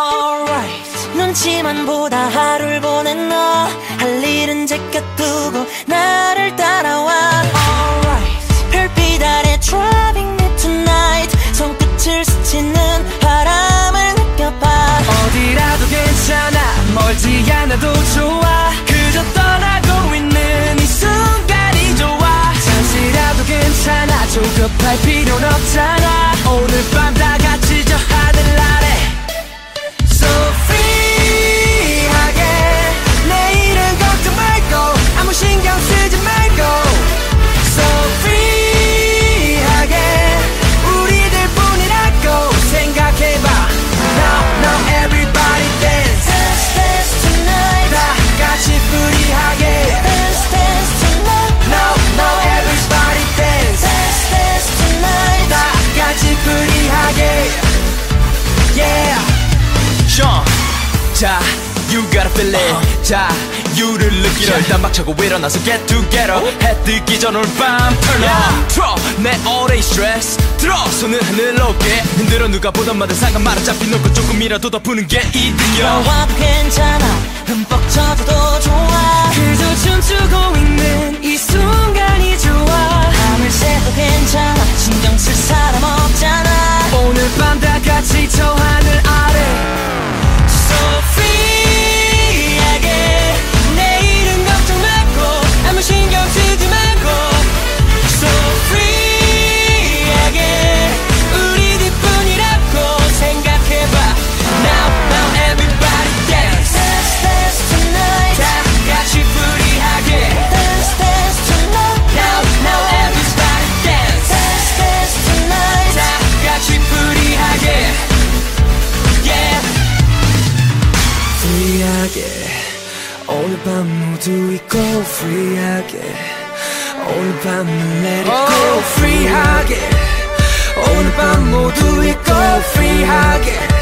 alright. 눈치만 보다 하루를 보낸 너 할 일은 제껴두고 나를 따라와. Alright. 별빛 아래 driving me tonight. 손끝을 스치는 바람을 느껴봐. 어디라도 괜찮아. 멀지 않아도 좋아. 그저 떠나고 있는 이 순간이 좋아. 잠시라도 괜찮아. 조급할 필요는 없잖아 자 You gotta feel it. 자 유를 느끼려 일단 막차고 일어나서 get together. 해 뜨기 전 오늘 밤 turn on. 틀어 내 day stress. 들어 손을 하늘 높게. 흔들어 누가 보던 마다 상관 말아 잡힌 놓고 조금이라도 더 푸는 게 이득이야 너와도 괜찮아. 흠뻑 젖어도 좋아. 그저 춤추고 있는 하게. 오늘 밤 모두 잊고 프리하게. 오늘 밤을 내리고 프리하게. 오늘 밤 모두 잊고 프리하게